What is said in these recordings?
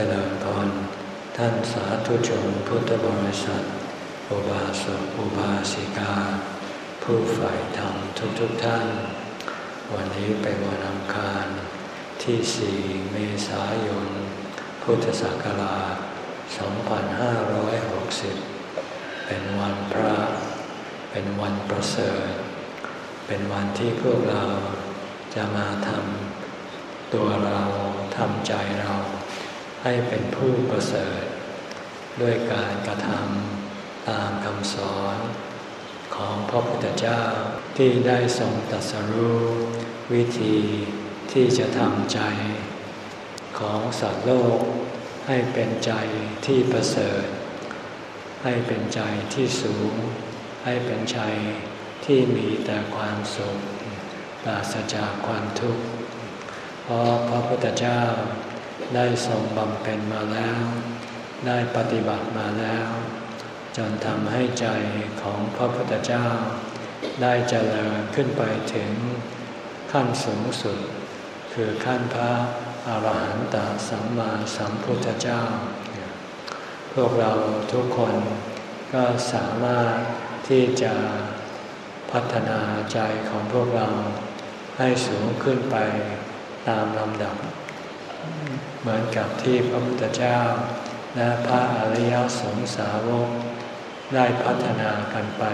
จริญพรท่านสาธุชนพุทธบริษัท อุบาสกอุบาสิกา ผู้ฝ่ายธรรมทุกๆทท่าน วันนี้เป็นวันอังคารที่4เมษายน พุทธศักราช 2560 เป็นวันพระ เป็นวันประเสริฐ เป็นวันที่พวกเราจะมาทำตัวเราทำใจเรา ให้เป็นผู้ประเสริฐ ด้วยการกระทำตามคำสอนของพระพุทธเจ้าที่ได้ทรงตรัสรู้วิธีที่จะทำใจ ของสัตว์โลก ให้เป็นใจที่ประเสริฐ ให้เป็นใจที่สูง ให้เป็นใจที่มีแต่ความสุขปราศจากความทุกข์เพราะพระพุทธเจ้า ได้ทรงบำเพ็ญมาแล้ว ได้ปฏิบัติมาแล้ว จนทำให้ใจของพระพุทธเจ้า ได้เจริญขึ้นไปถึงขั้นสูงสุด คือขั้นพระอาหารหันตสัมมาสัมพุทธเจ้า พวกเราทุกคนก็สามารถที่จะพัฒนาใจของพวกเราให้สูงขึ้นไปตามลำดับ เหมือนกับที่พระพุทธเจ้า และพระอริยสงสาวกได้พัฒนากันไป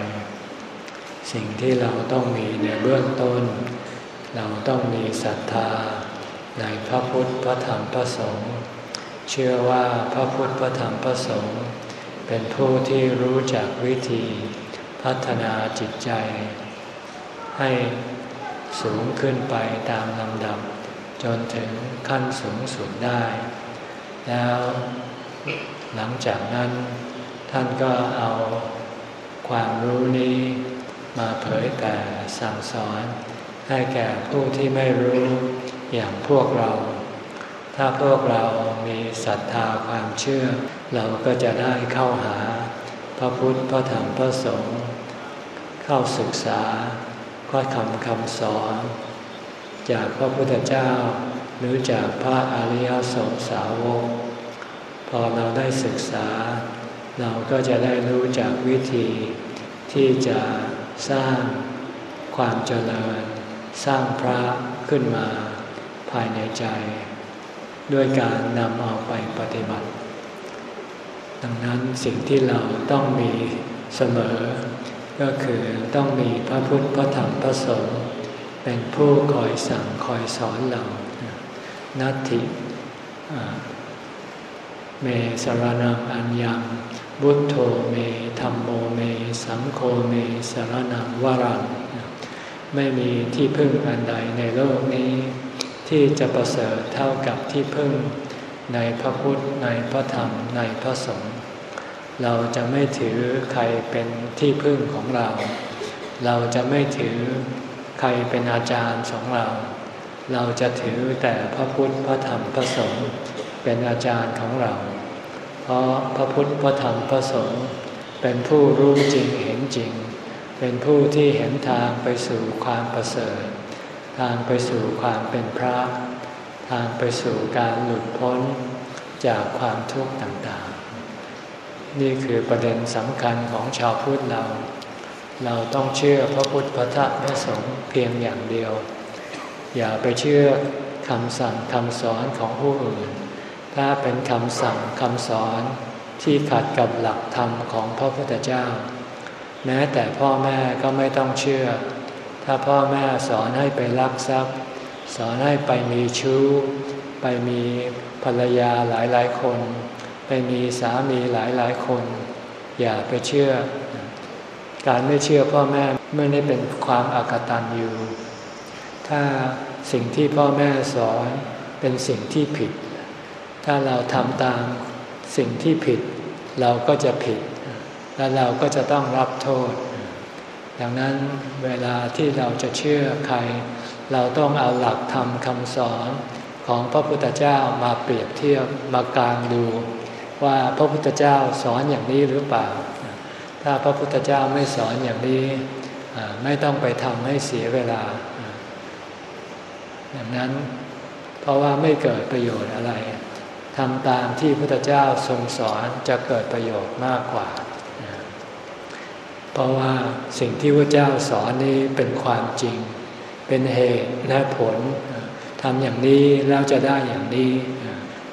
สิ่งที่เราต้องมีในเบื้องต้น เราต้องมีศรัทธา ในพระพุทธพระธรรมพระสงฆ์เชื่อว่าพระพุทธพระธรรมพระสงฆ์เป็นผู้ที่รู้จักวิธีพัฒนาจิตใจ ให้สูงขึ้นไปตามลำดับ จนถึงขั้นสูงสุดได้ แล้วหลังจากนั้นท่านก็เอาความรู้นี้มาเผยแผ่สั่งสอน ให้แก่ผู้ที่ไม่รู้อย่างพวกเรา ถ้าพวกเรามีศรัทธาความเชื่อ เราก็จะได้เข้าหา พระพุทธพระธรรมพระสงฆ์เข้าศึกษาข้อคำคำสอน จากพระพุทธเจ้า หรือจากพระอริยสงสาวก พอเราได้ศึกษา เราก็จะได้รู้จากวิธีที่จะสร้างความเจริญ สร้างพระขึ้นมาภายในใจ ด้วยการนำเอาไปปฏิบัติ ดังนั้นสิ่งที่เราต้องมีเสมอ ก็คือต้องมีพระพุทธพระธรรมพระสงฆ์ เป็นผู้คอยสั่งคอยสอนเรานัตถิเมสรนังอัญญังบุตโธเมธรรมโมเม สังโฆเมสรนังวรังไม่มีที่พึ่งอันใดในโลกนี้ ที่จะประเสริฐเท่ากับที่พึ่งในพระพุทธในพระธรรมในพระสงฆ์เราจะไม่ถือใครเป็นที่พึ่งของเรา เราจะไม่ถือ ใครเป็นอาจารย์ของเรา เราจะถือแต่พระพุทธพระธรรมพระสงฆ์เป็นอาจารย์ของเรา เพราะพระพุทธพระธรรมพระสงฆ์เป็นผู้รู้จริงเห็นจริง เป็นผู้ที่เห็นทางไปสู่ความประเสริฐ ทางไปสู่ความเป็นพระ ทางไปสู่การหลุดพ้นจากความทุกข์ต่างๆ นี่คือประเด็นสำคัญของชาวพุทธเรา เราต้องเชื่อพระพุทธพระธรรมพระสงฆ์เพียงอย่างเดียว อย่าไปเชื่อคำสั่งคำสอนของผู้อื่น ถ้าเป็นคำสั่งคำสอนที่ขัดกับหลักธรรมของพระพุทธเจ้า แม้แต่พ่อแม่ก็ไม่ต้องเชื่อ ถ้าพ่อแม่สอนให้ไปลักทรัพย์ สอนให้ไปมีชู้ ไปมีภรรยาหลายหลายคน ไปมีสามีหลายหลายคน อย่าไปเชื่อ การไม่เชื่อพ่อแม่ไม่ได้เป็นความอากตันอยู่ ถ้าสิ่งที่พ่อแม่สอนเป็นสิ่งที่ผิด ถ้าเราทำตามสิ่งที่ผิด เราก็จะผิด และเราก็จะต้องรับโทษ ดังนั้นเวลาที่เราจะเชื่อใคร เราต้องเอาหลักธรรมคำสอนของพระพุทธเจ้ามาเปรียบเทียบมากลางดู ว่าพระพุทธเจ้าสอนอย่างนี้หรือเปล่า ถ้าพระพุทธเจ้าไม่สอนอย่างนี้ไม่ต้องไปทำให้เสียเวลาดังนั้นเพราะว่าไม่เกิดประโยชน์อะไรทำตามที่พระพุทธเจ้าทรงสอนจะเกิดประโยชน์มากกว่า เพราะว่าสิ่งที่พระเจ้าสอนนี้เป็นความจริง เป็นเหตุและผลทำอย่างนี้แล้วจะได้อย่างนี้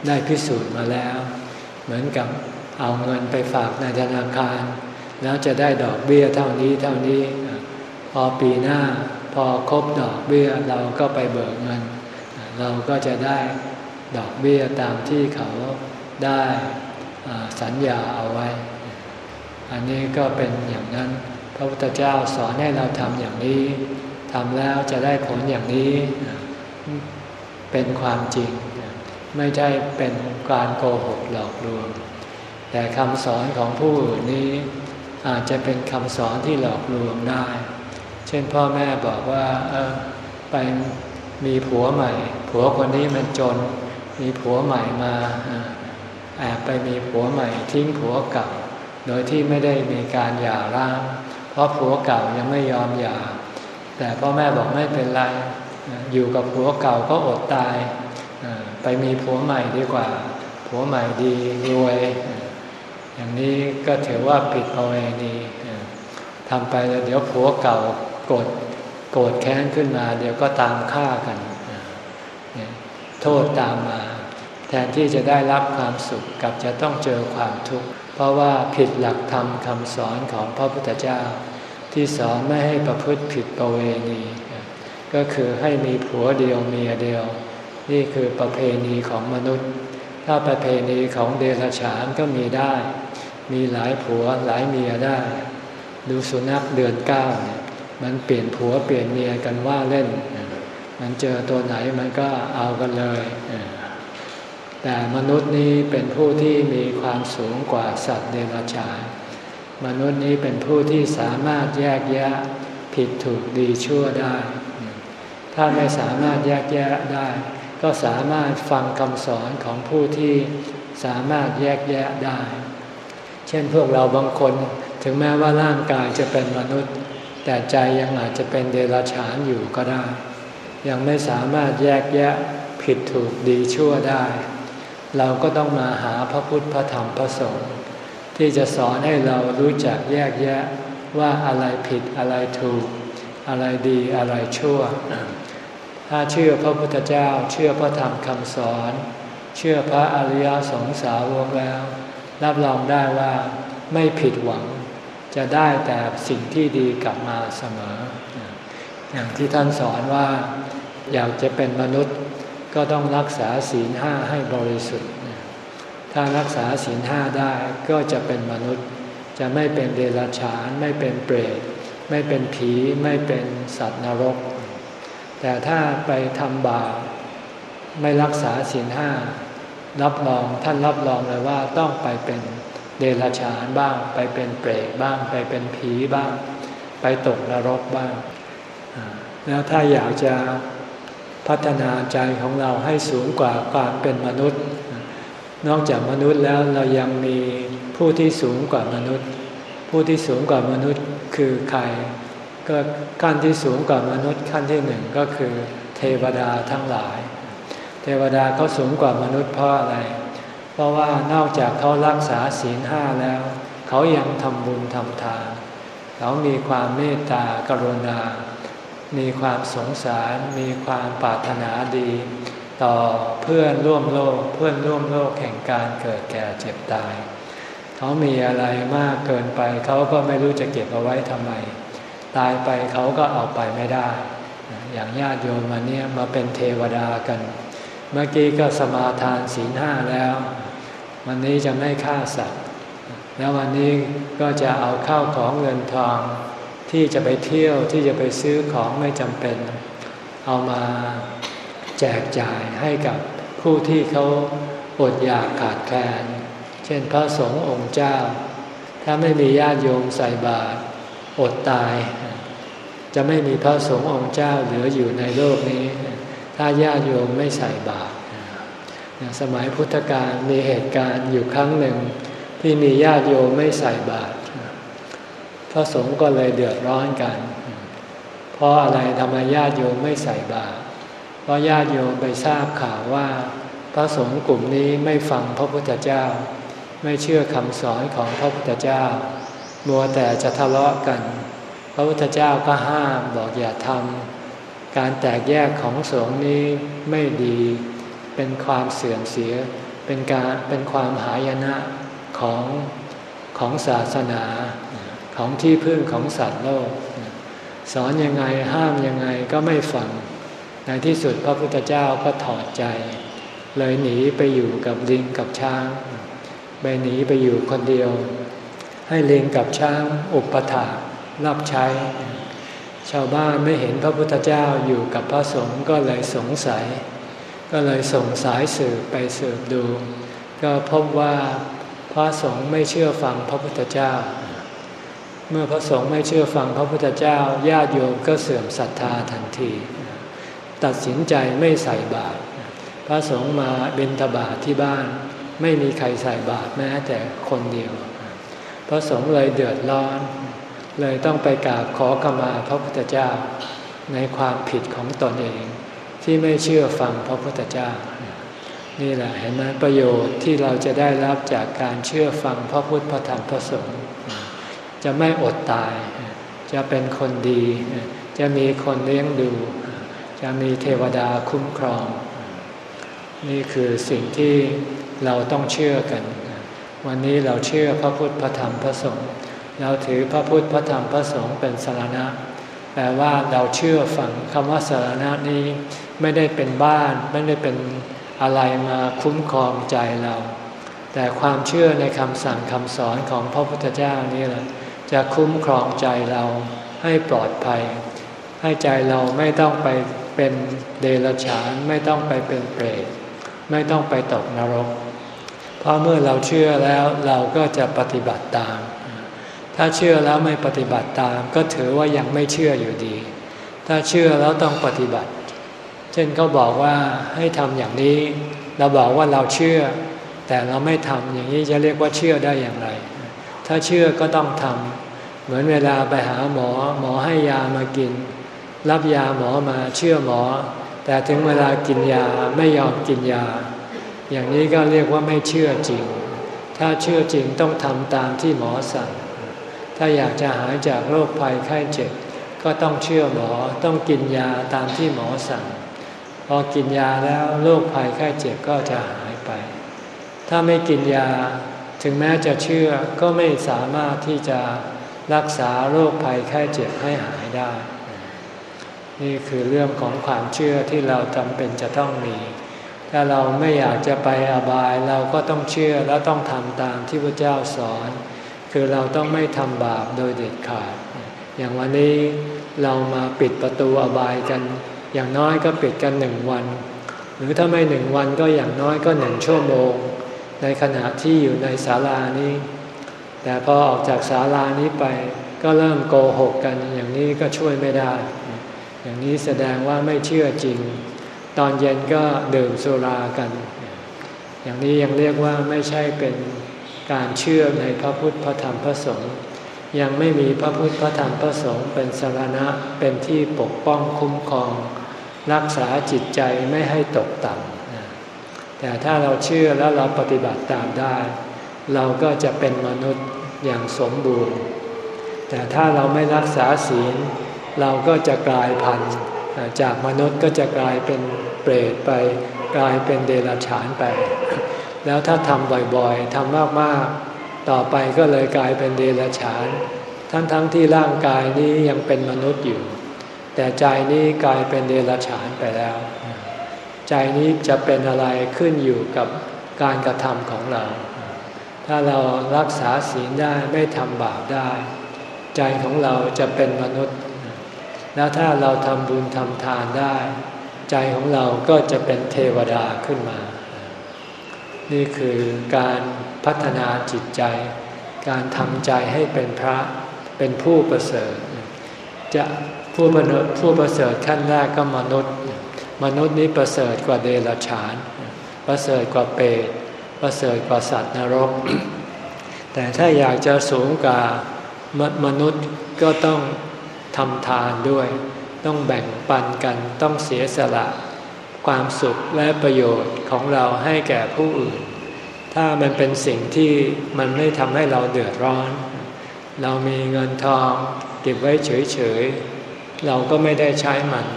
ได้พิสูจน์มาแล้ว เหมือนกับเอาเงินไปฝากในธนาคาร แล้วจะได้ดอกเบี้ยเท่านี้เท่านี้ พอปีหน้าพอครบดอกเบี้ยเราก็ไปเบิกเงิน เราก็จะได้ดอกเบี้ยตามที่เขาได้สัญญาเอาไว้ อันนี้ก็เป็นอย่างนั้น พระพุทธเจ้าสอนให้เราทำอย่างนี้ทำแล้วจะได้ผลอย่างนี้เป็นความจริง ไม่ใช่เป็นการโกหกหลอกลวง แต่คำสอนของผู้อื่นนี้ อาจจะเป็นคำสอนที่หลอกลวงได้ เช่นพ่อแม่บอกว่าไปมีผัวใหม่ ผัวคนนี้มันจน มีผัวใหม่มาแอบไปมีผัวใหม่ ทิ้งผัวเก่า โดยที่ไม่ได้มีการหย่าร้าง เพราะผัวเก่ายังไม่ยอมหย่า แต่พ่อแม่บอกไม่เป็นไร อยู่กับผัวเก่าก็อดตาย ไปมีผัวใหม่ดีกว่า ผัวใหม่ดีรวย อย่างนี้ก็ถือว่าผิดประเวณีทำไปแล้วเดี๋ยวผัวเก่าโกรธโกรธแค้นขึ้นมา เดี๋ยวก็ตามฆ่ากัน โทษตามมา แทนที่จะได้รับความสุขกับจะต้องเจอความทุกข์เพราะว่าผิดหลักธรรมคำสอนของพระพุทธเจ้า ที่สอนไม่ให้ประพฤติผิดประเวณี ก็คือให้มีผัวเดียวเมียเดียว นี่คือประเพณีของมนุษย์ ถ้าประเพณีของเดรัจฉานก็มีได้ มีหลายผัวหลายเมียได้ ดูสุนัขเดือนเก้าเนี่ยมันเปลี่ยนผัวเปลี่ยนเมียกันว่าเล่น มันเจอตัวไหนมันก็เอากันเลย แต่มนุษย์นี้เป็นผู้ที่มีความสูงกว่าสัตว์เดรัจฉานมนุษย์นี้เป็นผู้ที่สามารถแยกแยะผิดถูกดีชั่วได้ ถ้าไม่สามารถแยกแยะได้ ก็สามารถฟังคำสอนของผู้ที่สามารถแยกแยะได้ เช่นพวกเราบางคนถึงแม้ว่าร่างกายจะเป็นมนุษย์ แต่ใจยังอาจจะเป็นเดรัจฉานอยู่ก็ได้ ยังไม่สามารถแยกแยะผิดถูกดีชั่วได้ เราก็ต้องมาหาพระพุทธพระธรรมพระสงฆ์ที่จะสอนให้เรารู้จักแยกแยะว่าอะไรผิดอะไรถูก อะไรดีอะไรชั่ว ถ้าเชื่อพระพุทธเจ้า เชื่อพระธรรมคำสอน เชื่อพระอริยสงสาวกแล้ว รับรองได้ว่าไม่ผิดหวัง จะได้แต่สิ่งที่ดีกลับมาเสมอ อย่างที่ท่านสอนว่าอยากจะเป็นมนุษย์ก็ต้องรักษาศีลห้าให้บริสุทธิ์ ถ้ารักษาศีลห้าได้ก็จะเป็นมนุษย์ จะไม่เป็นเดรัจฉาน ไม่เป็นเปรต ไม่เป็นผี ไม่เป็นสัตว์นรก แต่ถ้าไปทำบาปไม่รักษาศีลห้า รับรองท่านรับรองเลยว่าต้องไปเป็นเดรัจฉานบ้าง ไปเป็นเปรตบ้าง ไปเป็นผีบ้าง ไปตกนรกบ้าง แล้วถ้าอยากจะพัฒนาใจของเราให้สูงกว่าความเป็นมนุษย์ นอกจากมนุษย์แล้วเรายังมีผู้ที่สูงกว่ามนุษย์ ผู้ที่สูงกว่ามนุษย์คือใครก็ขั้นที่สูงกว่ามนุษย์ขั้นที่หนึ่งก็คือเทวดาทั้งหลาย เทวดาเขาสูงกว่ามนุษย์เพราะอะไร เพราะว่านอกจากเขารักษาศีลห้าแล้ว เขายังทำบุญทำทานเขามีความเมตตากรุณา มีความสงสาร มีความปรารถนาดี ต่อเพื่อนร่วมโลก เพื่อนร่วมโลกแห่งการเกิดแก่เจ็บตาย เขามีอะไรมากเกินไป เขาก็ไม่รู้จะเก็บเอาไว้ทำไม ตายไปเขาก็เอาไปไม่ได้ อย่างญาติโยมมาเนี่ยมาเป็นเทวดากัน เมื่อกี้ก็สมาทานศีลห้าแล้ว วันนี้จะไม่ฆ่าสัตว์ แล้ววันนี้ก็จะเอาเข้าวของเงินทอง ที่จะไปเที่ยวที่จะไปซื้อของไม่จำเป็น เอามาแจกจ่ายให้กับผู้ที่เขาอดอยากขาดแคลน เช่นพระสงฆ์องค์เจ้า ถ้าไม่มีญาติโยมใส่บาตรอดตาย จะไม่มีพระสงฆ์องค์เจ้าเหลืออยู่ในโลกนี้ ถ้าญาติโยมไม่ใส่บาตรสมัยพุทธกาลมีเหตุการณ์อยู่ครั้งหนึ่ง ที่มีญาติโยมไม่ใส่บาตรพระสงฆ์ก็เลยเดือดร้อนกัน เพราะอะไรทำไมญาติโยมไม่ใส่บาตรเพราะญาติโยมไปทราบข่าวว่า พระสงฆ์กลุ่มนี้ไม่ฟังพระพุทธเจ้า ไม่เชื่อคำสอนของพระพุทธเจ้า มัวแต่จะทะเลาะกัน พระพุทธเจ้าก็ห้ามบอกอย่าทำ การแตกแยกของสงฆ์นี้ไม่ดี เป็นความเสื่อมเสีย เป็นการเป็นความหายนะของของศาสนาของที่พึ่งของสัตว์โลก สอนยังไงห้ามยังไงก็ไม่ฟัง ในที่สุดพระพุทธเจ้าก็ถอดใจ เลยหนีไปอยู่กับลิงกับช้างไปหนีไปอยู่คนเดียว ให้ลิงกับช้างอุปถารับใช้ ชาวบ้านไม่เห็นพระพุทธเจ้าอยู่กับพระสงฆ์ก็เลยสงสัย ก็เลยส่งสายสืบไปสืบดู ก็พบว่าพระสงฆ์ไม่เชื่อฟังพระพุทธเจ้า เมื่อพระสงฆ์ไม่เชื่อฟังพระพุทธเจ้าญาติโยมก็เสื่อมศรัทธาทันที ตัดสินใจไม่ใส่บาตรพระสงฆ์มาบิณฑบาตทที่บ้าน ไม่มีใครใส่บาตรแม้แต่คนเดียว พระสงฆ์เลยเดือดร้อน เลยต้องไปกราบขอขมาพระพุทธเจ้า ในความผิดของตนเอง ที่ไม่เชื่อฟังพระพุทธเจ้า นี่แหละเห็นไหมประโยชน์ที่เราจะได้รับจากการเชื่อฟังพระพุทธพระธรรมพระสงฆ์จะไม่อดตาย จะเป็นคนดี จะมีคนเลี้ยงดู จะมีเทวดาคุ้มครอง นี่คือสิ่งที่เราต้องเชื่อกัน วันนี้เราเชื่อพระพุทธพระธรรมพระสงฆ์ เราถือพระพุทธพระธรรมพระสงฆ์เป็นสารณะ แปลว่าเราเชื่อฟังคำว่าสารณะนี้ไม่ได้เป็นบ้าน ไม่ได้เป็นอะไรมาคุ้มครองใจเรา แต่ความเชื่อในคำสั่งคำสอนของพระพุทธเจ้านี่แหละจะคุ้มครองใจเราให้ปลอดภัย ให้ใจเราไม่ต้องไปเป็นเดรัจฉานไม่ต้องไปเป็นเปรตไม่ต้องไปตกนรก เพราะเมื่อเราเชื่อแล้วเราก็จะปฏิบัติตาม ถ้าเชื่อแล้วไม่ปฏิบัติตาม ก็ถือว่ายังไม่เชื่ออยู่ดี ถ้าเชื่อแล้วต้องปฏิบัติ เช่นเขาบอกว่าให้ทำอย่างนี้ เราบอกว่าเราเชื่อ แต่เราไม่ทำอย่างนี้จะเรียกว่าเชื่อได้อย่างไร ถ้าเชื่อก็ต้องทำเหมือนเวลาไปหาหมอ หมอให้ยามากิน รับยาหมอมาเชื่อหมอ แต่ถึงเวลากินยาไม่ยอมกินยา อย่างนี้ก็เรียกว่าไม่เชื่อจริง ถ้าเชื่อจริงต้องทำตามที่หมอสั่ง ถ้าอยากจะหายจากโรคภัยไข้เจ็บ ก็ต้องเชื่อหมอต้องกินยาตามที่หมอสั่ง พอกินยาแล้วโรคภัยไข้เจ็บก็จะหายไป ถ้าไม่กินยาถึงแม้จะเชื่อก็ไม่สามารถที่จะรักษาโรคภัยไข้เจ็บให้หายได้ นี่คือเรื่องของความเชื่อที่เราจำเป็นจะต้องมี ถ้าเราไม่อยากจะไปอบายเราก็ต้องเชื่อแล้วต้องทำตามที่พระเจ้าสอน คือเราต้องไม่ทำบาปโดยเด็ดขาด อย่างวันนี้เรามาปิดประตูอบายกัน อย่างน้อยก็ปิดกันหนึ่งวัน หรือถ้าไม่หนึ่งวันก็อย่างน้อยก็หนึ่งชั่วโมง ในขณะที่อยู่ในศาลานี้ แต่พอออกจากศาลานี้ไปก็เริ่มโกหกกัน อย่างนี้ก็ช่วยไม่ได้ อย่างนี้แสดงว่าไม่เชื่อจริง ตอนเย็นก็ดื่มสุรากัน อย่างนี้ยังเรียกว่าไม่ใช่เป็น การเชื่อในพระพุทธพระธรรมพระสงฆ์ยังไม่มีพระพุทธพระธรรมพระสงฆ์เป็นสารณะเป็นที่ปกป้องคุ้มครอง รักษาจิตใจไม่ให้ตกต่ำแต่ถ้าเราเชื่อแล้วเราปฏิบัติตามได้ เราก็จะเป็นมนุษย์อย่างสมบูรณ์ แต่ถ้าเราไม่รักษาศีล เราก็จะกลายพันธุ์จากมนุษย์ก็จะกลายเป็นเปรตไป กลายเป็นเดรัจฉานไป แล้วถ้าทำบ่อยๆทำมากๆ ต่อไปก็เลยกลายเป็นเดรัจฉาน ทั้งๆทที่ร่างกายนี้ยังเป็นมนุษย์อยู่ แต่ใจนี้กลายเป็นเดรัจฉานไปแล้ว ใจนี้จะเป็นอะไรขึ้นอยู่กับการกระทำของเรา ถ้าเรารักษาศีลได้ไม่ทำบาปได้ ใจของเราจะเป็นมนุษย์ แล้วถ้าเราทำบุญทำทานได้ ใจของเราก็จะเป็นเทวดาขึ้นมา นี่คือการพัฒนาจิตใจ การทำใจให้เป็นพระเป็นผู้ประเสริฐ จะผู้มนุษย์ผู้ประเสริฐขั้นแรกก็มนุษย์ มนุษย์นี้ประเสริฐกว่าเดรัจฉาน ประเสริฐกว่าเปรตประเสริฐกว่าสัตว์นรก แต่ถ้าอยากจะสูงกว่ามนุษย์ก็ต้องทำทานด้วย ต้องแบ่งปันกันต้องเสียสละ ความสุขและประโยชน์ของเราให้แก่ผู้อื่น ถ้ามันเป็นสิ่งที่มันไม่ทำให้เราเดือดร้อน เรามีเงินทองเก็บไว้เฉยๆ เราก็ไม่ได้ใช้มัน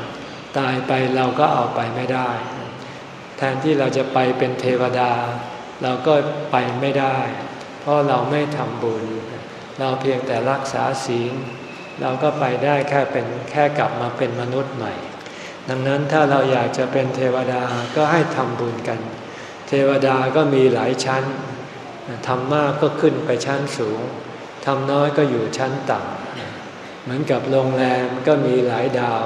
ตายไปเราก็เอาไปไม่ได้ แทนที่เราจะไปเป็นเทวดา เราก็ไปไม่ได้ เพราะเราไม่ทำบุญ เราเพียงแต่รักษาศีล เราก็ไปได้แค่เป็นแค่กลับมาเป็นมนุษย์ใหม่ ดังนั้นถ้าเราอยากจะเป็นเทวดาก็ให้ทำบุญกัน เทวดาก็มีหลายชั้นทำมากก็ขึ้นไปชั้นสูงทำน้อยก็อยู่ชั้นต่ำเหมือนกับโรงแรมก็มีหลายดาว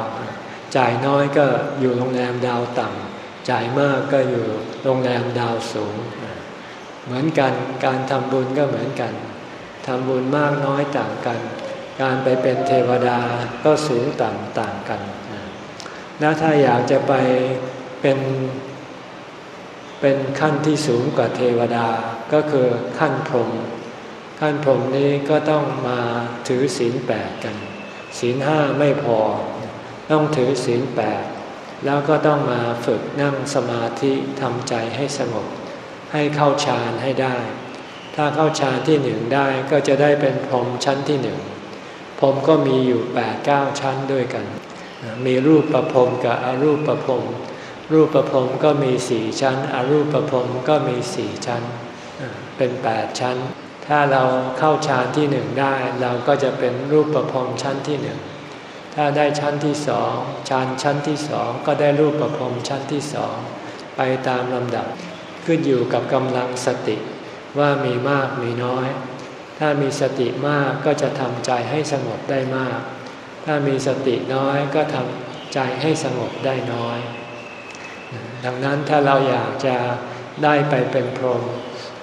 จ่ายน้อยก็อยู่โรงแรมดาวต่ำจ่ายมากก็อยู่โรงแรมดาวสูง เหมือนกันการทำบุญก็เหมือนกันทำบุญมากน้อยต่างกัน การไปเป็นเทวดาก็สูงต่ำต่างกัน แล้วถ้าอยากจะไปเป็นเป็นขั้นที่สูงกว่าเทวดาก็คือขั้นพรหมขั้นพรหมนี้ก็ต้องมาถือศีลแปดกันศีลห้าไม่พอ ต้องถือศีลแปดแล้วก็ต้องมาฝึกนั่งสมาธิทำใจให้สงบ ให้เข้าฌานให้ได้ ถ้าเข้าฌานที่หนึ่งได้ก็จะได้เป็นพรหมชั้นที่หนึ่งพรหมก็มีอยู่แปดเก้าชั้นด้วยกัน มีรูปประพรมกับอรูปประพรมรูปประพรมก็มีสี่ชั้น อรูปประพรมก็มีสี่ชั้น เป็นแปดชั้น ถ้าเราเข้าฌานที่หนึ่งได้ เราก็จะเป็นรูปประพรมชั้นที่หนึ่งถ้าได้ชั้นที่สองฌานชั้นที่สองก็ได้รูปประพรมชั้นที่สองไปตามลำดับขึ้นอยู่กับกำลังสติว่ามีมากมีน้อย ถ้ามีสติมากก็จะทำใจให้สงบได้มาก ถ้ามีสติน้อยก็ทำใจให้สงบได้น้อย ดังนั้นถ้าเราอยากจะได้ไปเป็นพรหม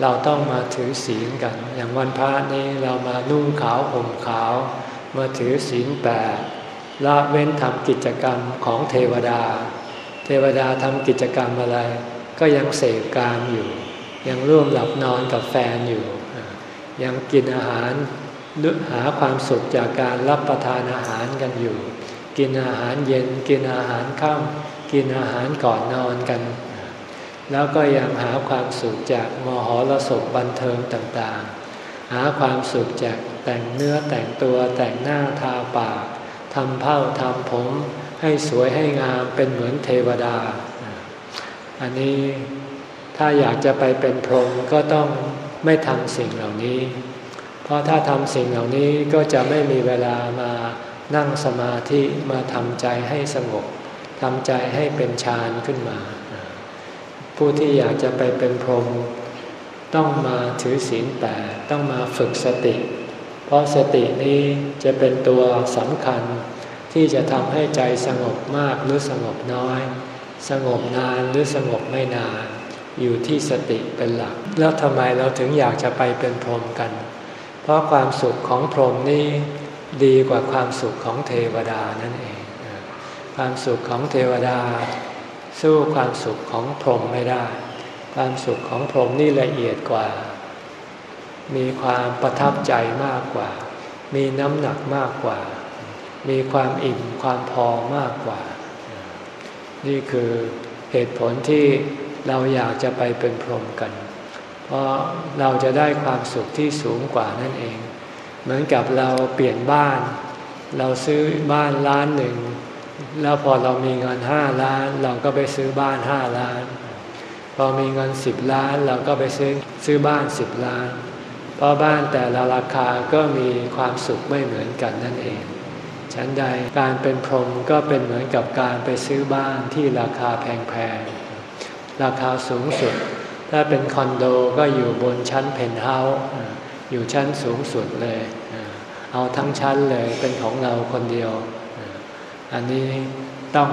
เราต้องมาถือศีลกัน อย่างวันพระนี้เรามานุ่งขาวห่มขาว มาถือศีลแปดละเว้นทำกิจกรรมของเทวดา เทวดาทำกิจกรรมอะไร ก็ยังเสพกามอยู่ ยังร่วมหลับนอนกับแฟนอยู่ ยังกินอาหาร หาความสุขจากการรับประทานอาหารกันอยู่ กินอาหารเย็นกินอาหารค่ำกินอาหารก่อนนอนกัน แล้วก็ยังหาความสุขจากมหรสพบันเทิงต่างๆ หาความสุขจากแต่งเนื้อแต่งตัวแต่งหน้าทาปากทำเผ้าทำผมให้สวยให้งามเป็นเหมือนเทวดา อันนี้ถ้าอยากจะไปเป็นพรหมก็ต้องไม่ทำสิ่งเหล่านี้ เพราะถ้าทำสิ่งเหล่านี้ก็จะไม่มีเวลามานั่งสมาธิมาทำใจให้สงบทำใจให้เป็นฌานขึ้นมา ผู้ที่อยากจะไปเป็นพรหมต้องมาถือศีลแปดต้องมาฝึกสติ เพราะสตินี้จะเป็นตัวสำคัญ ที่จะทำให้ใจสงบมากหรือสงบน้อย สงบนานหรือสงบไม่นาน อยู่ที่สติเป็นหลัก แล้วทำไมเราถึงอยากจะไปเป็นพรหมกัน เพราะความสุขของพรหมนี้ดีกว่าความสุขของเทวดานั่นเอง ความสุขของเทวดา สู้ความสุขของพรหมไม่ได้ ความสุขของพรหมนี่ละเอียดกว่า มีความประทับใจมากกว่า มีน้ำหนักมากกว่า มีความอิ่มความพอมากกว่า นี่คือเหตุผลที่เราอยากจะไปเป็นพรหมกัน เพราะเราจะได้ความสุขที่สูงกว่านั่นเอง เหมือนกับเราเปลี่ยนบ้าน เราซื้อบ้านล้านหนึ่ง แล้วพอเรามีเงินห้าล้าน เราก็ไปซื้อบ้านห้าล้าน พอมีเงินสิบล้าน เราก็ไปซื้อซื้อบ้านสิบล้าน เพราะบ้านแต่ละราคาก็มีความสุขไม่เหมือนกันนั่นเองฉันใดการเป็นพรหมก็เป็นเหมือนกับการไปซื้อบ้านที่ราคาแพงๆราคาสูงสุด ถ้าเป็นคอนโดก็อยู่บนชั้นเพนท์เฮาส์อยู่ชั้นสูงสุดเลย เอาทั้งชั้นเลยเป็นของเราคนเดียว อันนี้ต้อง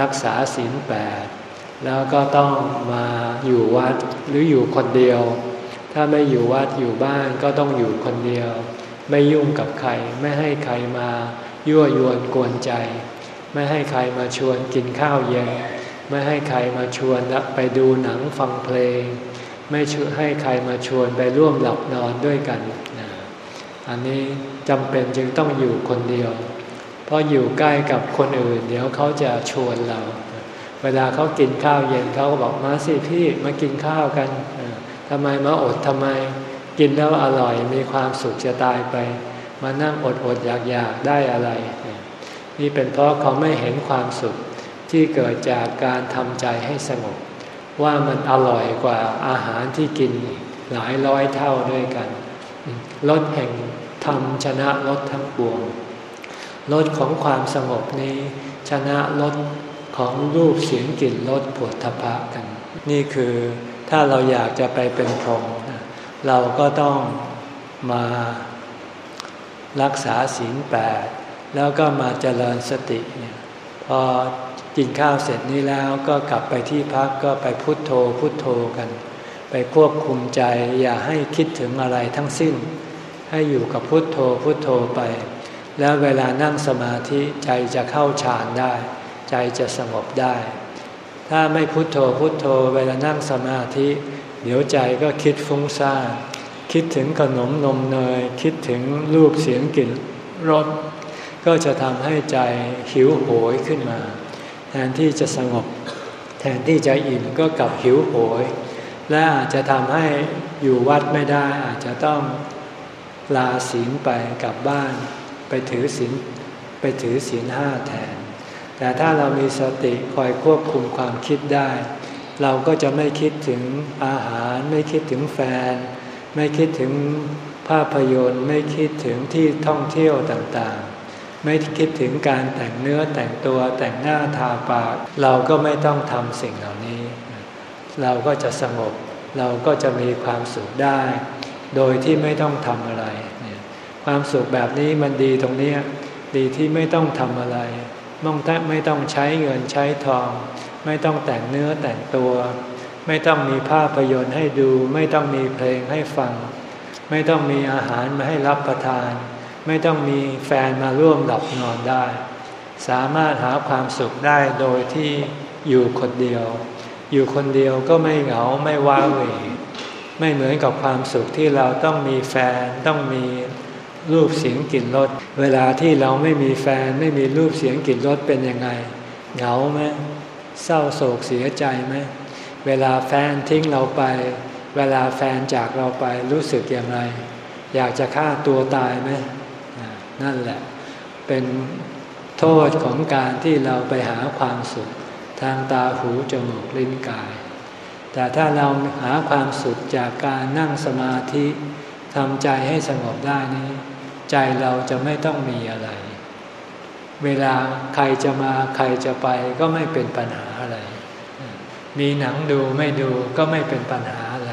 รักษาศีลแปดแล้วก็ต้องมาอยู่วัดหรืออยู่คนเดียว ถ้าไม่อยู่วัดอยู่บ้านก็ต้องอยู่คนเดียว ไม่ยุ่งกับใครไม่ให้ใครมายั่วยวนกวนใจ ไม่ให้ใครมาชวนกินข้าวเย็น ไม่ให้ใครมาชวนไปดูหนังฟังเพลง ไม่ชให้ใครมาชวนไปร่วมหลับนอนด้วยกัน อันนี้จำเป็นจึงต้องอยู่คนเดียว เพราะอยู่ใกล้กับคนอื่น เดี๋ยวเขาจะชวนเรา เวลาเขากินข้าวเย็นเขาก็บอกมาสิพี่มากินข้าวกันทำไมมาอดทำไม กินแล้วอร่อยมีความสุขจะตายไป มานั่งอดอดอยากอยากได้อะไร นี่เป็นเพราะเขาไม่เห็นความสุข ที่เกิดจากการทำใจให้สงบ ว่ามันอร่อยกว่าอาหารที่กินหลายร้อยเท่าด้วยกันรสแห่งธรรมชนะรสทั้งปวงรสของความสงบนี้ ชนะรสของรูปเสียงกลิ่นรสปวดทพะกัน นี่คือถ้าเราอยากจะไปเป็นพรหมเราก็ต้องมารักษาศีลแปดแล้วก็มาเจริญสติเนี่ยพอ กินข้าวเสร็จนี้แล้วก็กลับไปที่พักก็ไปพุโทโธพุโทโธกัน ไปควบคุมใจอย่าให้คิดถึงอะไรทั้งสิ้น ให้อยู่กับพุโทโธพุโทโธไป แล้วเวลานั่งสมาธิใจจะเข้าฌานได้ ใจจะสงบได้ ถ้าไม่พุโทโธพุโทโธ เวลานั่งสมาธิ เดี๋ยวใจก็คิดฟุ้งซ่านคิดถึงขนมนมเนย คิดถึงรูปเสียงกลิ่นรสก็จะทำให้ใจหิวโหยขึ้นมา แทนที่จะสงบ แทนที่จะอิ่มก็กลับหิวโหย และอาจจะทำให้อยู่วัดไม่ได้ อาจจะต้องลาศีลไปกลับบ้าน ไปถือศีลไปถือศีลห้าแทน แต่ถ้าเรามีสติคอยควบคุมความคิดได้ เราก็จะไม่คิดถึงอาหาร ไม่คิดถึงแฟน ไม่คิดถึงภาพยนตร์ ไม่คิดถึงที่ท่องเที่ยวต่าง ไม่คิดถึงการแต่งเนื้อแต่งตัวแต่งหน้าทาปาก เราก็ไม่ต้องทำสิ่งเหล่านี้ เราก็จะสงบ เราก็จะมีความสุขได้ โดยที่ไม่ต้องทำอะไร ความสุขแบบนี้มันดีตรงนี้ดีที่ไม่ต้องทำอะไรม่ต้องไม่ต้องใช้เงินใช้ทอง ไม่ต้องแต่งเนื้อแต่งตัว ไม่ต้องมีภาพยนตร์ให้ดู ไม่ต้องมีเพลงให้ฟัง ไม่ต้องมีอาหารมาให้รับประทาน ไม่ต้องมีแฟนมาร่วมหลับนอนได้ สามารถหาความสุขได้โดยที่อยู่คนเดียว อยู่คนเดียวก็ไม่เหงาไม่ว้าเหวไม่เหมือนกับความสุขที่เราต้องมีแฟนต้องมีรูปเสียงกลิ่นรสเวลาที่เราไม่มีแฟนไม่มีรูปเสียงกลิ่นรสเป็นยังไง เหงาไหมเศร้าโศกเสียใจไหมเวลาแฟนทิ้งเราไป เวลาแฟนจากเราไปรู้สึกอย่างไร อยากจะฆ่าตัวตายไหม นั่นแหละ เป็นโทษของการที่เราไปหาความสุข ทางตาหูจมูกลิ้นกาย แต่ถ้าเราหาความสุขจากการนั่งสมาธิทำใจให้สงบได้นี้ ใจเราจะไม่ต้องมีอะไร เวลาใครจะมาใครจะไปก็ไม่เป็นปัญหาอะไร มีหนังดูไม่ดูก็ไม่เป็นปัญหาอะไร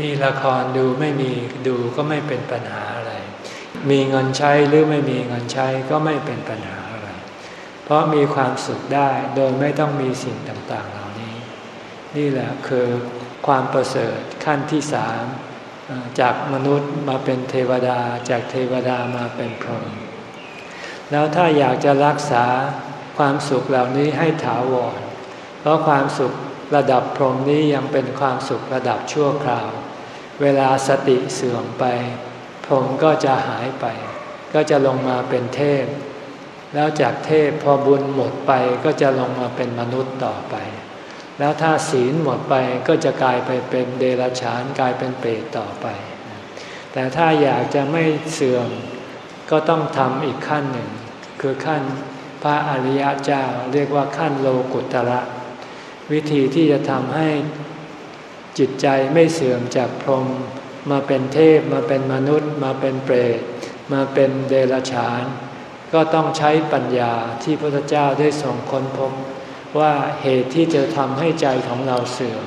มีละครดูไม่มีดูก็ไม่เป็นปัญหา มีเงินใช้หรือไม่มีเงินใช้ก็ไม่เป็นปัญหาอะไร เพราะมีความสุขได้โดยไม่ต้องมีสิ่งต่างๆเหล่านี้ นี่แหละคือความประเสริฐขั้นที่สามจากมนุษย์มาเป็นเทวดาจากเทวดามาเป็นพรหมแล้วถ้าอยากจะรักษาความสุขเหล่านี้ให้ถาวร เพราะความสุขระดับพรหมนี้ยังเป็นความสุขระดับชั่วคราว เวลาสติเสื่อมไป พรหมก็จะหายไป ก็จะลงมาเป็นเทพ แล้วจากเทพพอบุญหมดไปก็จะลงมาเป็นมนุษย์ต่อไป แล้วถ้าศีลหมดไปก็จะกลายไปเป็นเดรัจฉานกลายเป็นเปรตต่อไป แต่ถ้าอยากจะไม่เสื่อมก็ต้องทำอีกขั้นหนึ่ง คือขั้นพระอริยเจ้าเรียกว่าขั้นโลกุตระ วิธีที่จะทำให้จิตใจไม่เสื่อมจากพรหม มาเป็นเทพมาเป็นมนุษย์ มาเป็นเปรตมาเป็นเดรัจฉาน ก็ต้องใช้ปัญญาที่พระพุทธเจ้าได้ส่งค้นพบ ว่าเหตุที่จะทำให้ใจของเราเสื่อม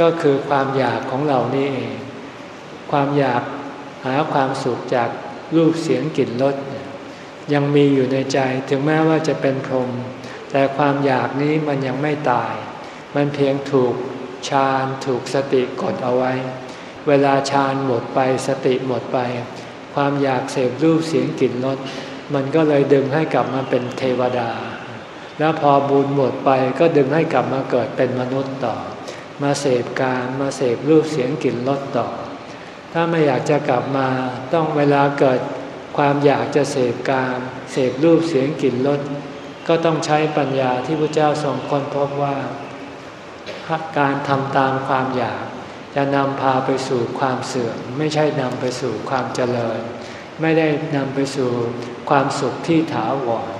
ก็คือความอยากของเรานี่เอง ความอยากหาความสุขจากรูปเสียงกลิ่นรสยังมีอยู่ในใจถึงแม้ว่าจะเป็นพรหมแต่ความอยากนี้มันยังไม่ตาย มันเพียงถูกฌานถูกสติกดเอาไว้ เวลาฌานหมดไปสติหมดไป ความอยากเสพรูปเสียงกลิ่นรสมันก็เลยดึงให้กลับมาเป็นเทวดา แล้วพอบุญหมดไปก็ดึงให้กลับมาเกิดเป็นมนุษย์ต่อ มาเสพการมาเสพรูปเสียงกลิ่นรสต่อ ถ้าไม่อยากจะกลับมาต้องเวลาเกิดความอยากจะเสพการเสพรูปเสียงกลิ่นรสก็ต้องใช้ปัญญาที่พระเจ้าทรงค้นพบว่า การทำตามความอยาก จะนำพาไปสู่ความเสื่อมไม่ใช่นำไปสู่ความเจริญ ไม่ได้นำไปสู่ความสุขที่ถาวร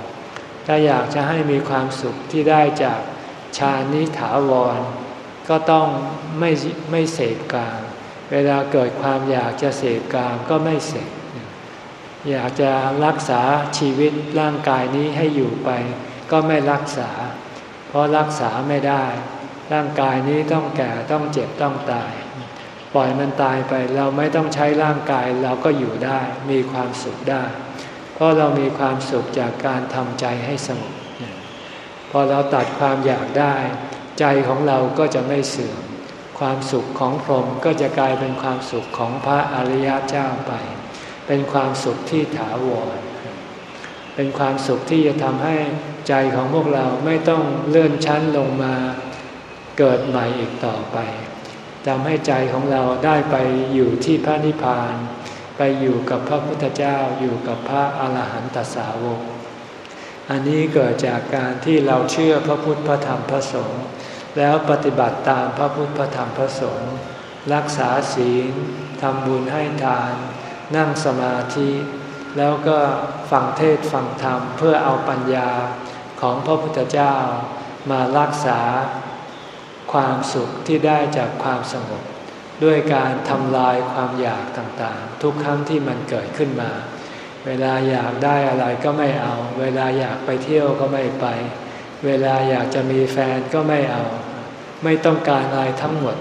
ถ้าอยากจะให้มีความสุขที่ได้จากฌานนิถาวร ก็ต้องไม่ไม่เสพกามเวลาเกิดความอยากจะเสพกามก็ไม่เสพอยากจะรักษาชีวิตร่างกายนี้ให้อยู่ไป ก็ไม่รักษา เพราะรักษาไม่ได้ ร่างกายนี้ต้องแก่ต้องเจ็บต้องตาย ล่อยมันตายไปเราไม่ต้องใช้ร่างกายเราก็อยู่ได้ มีความสุขได้ เพราะเรามีความสุขจากการทำใจให้สงบพอเราตัดความอยากได้ ใจของเราก็จะไม่เสื่อมความสุขของพรหมก็จะกลายเป็นความสุขของพระอริยเจ้าไป เป็นความสุขที่ถาวร เป็นความสุขที่จะทำให้ใจของพวกเราไม่ต้องเลื่อนชั้นลงมาเกิดใหม่อีกต่อไป ทำให้ใจของเราได้ไปอยู่ที่พระนิพพาน ไปอยู่กับพระพุทธเจ้าอยู่กับพระอาหารหันตสาวก อันนี้เกิดจากการที่เราเชื่อพระพุทธพระธรรมพระสงฆ์แล้วปฏิบัติตามพระพุทธพระธรรมพระสงฆ์รักษาศีลทำบุญให้ทาน นั่งสมาธิ แล้วก็ฟังเทศฟังธรรมเพื่อเอาปัญญาของพระพุทธเจ้ามารักษา ความสุขที่ได้จากความสงบ ด้วยการทำลายความอยากต่างๆ ทุกครั้งที่มันเกิดขึ้นมา เวลาอยากได้อะไรก็ไม่เอา เวลาอยากไปเที่ยวก็ไม่ไป เวลาอยากจะมีแฟนก็ไม่เอา ไม่ต้องการอะไรทั้งหมด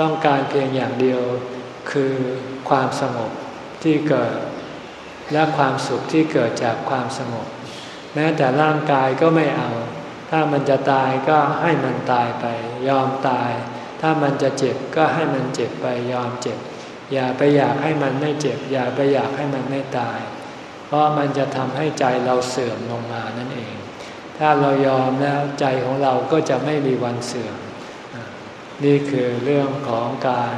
ต้องการเพียงอย่างเดียวคือความสงบที่เกิด และความสุขที่เกิดจากความสงบ แม้แต่ร่างกายก็ไม่เอา ถ้ามันจะตายก็ให้มันตายไป ยอมตาย ถ้ามันจะเจ็บก็ให้มันเจ็บไปยอมเจ็บ อย่าไปอยากให้มันไม่เจ็บ อย่าไปอยากให้มันไม่ตาย เพราะมันจะทำให้ใจเราเสื่อมลงมานั่นเอง ถ้าเรายอมแล้วใจของเราก็จะไม่มีวันเสื่อม นี่คือเรื่องของการ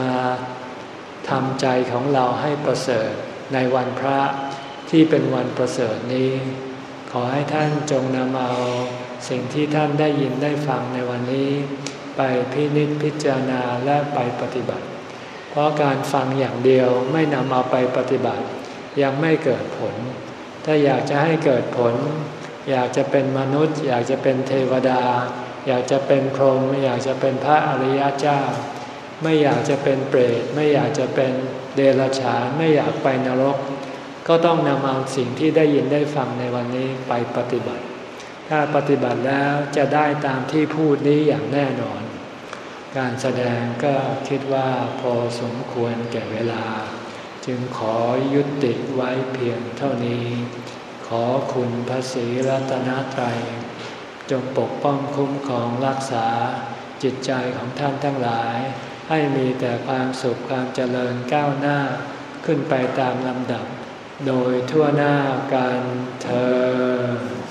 มาทำใจของเราให้ประเสริฐในวันพระที่เป็นวันประเสริฐนี้ ขอให้ท่านจงนำเอา สิ่งที่ท่านได้ยินได้ฟังในวันนี้ ไปพินิจพิจารณาและไปปฏิบัติ เพราะการฟังอย่างเดียวไม่นำเอาไปปฏิบัติ ยังไม่เกิดผล ถ้าอยากจะให้เกิดผล อยากจะเป็นมนุษย์ อยากจะเป็นเทวดา อยากจะเป็นพรหมอยากจะเป็นพระอริยเจ้า ไม่อยากจะเป็นเปรตไม่อยากจะเป็นเดรัจฉานไม่อยากไปนรก ก็ต้องนำเอาสิ่งที่ได้ยินได้ฟังในวันนี้ไปปฏิบัติ ถ้าปฏิบัติแล้วจะได้ตามที่พูดนี้อย่างแน่นอน การแสดงก็คิดว่าพอสมควรแก่เวลา จึงขอยุติไว้เพียงเท่านี้ ขอคุณพระศรีรัตนตรัย จงปกป้องคุ้มครองรักษาจิตใจของท่านทั้งหลาย ให้มีแต่ความสุขความเจริญก้าวหน้าขึ้นไปตามลำดับ โดยทั่วหน้าการเธอ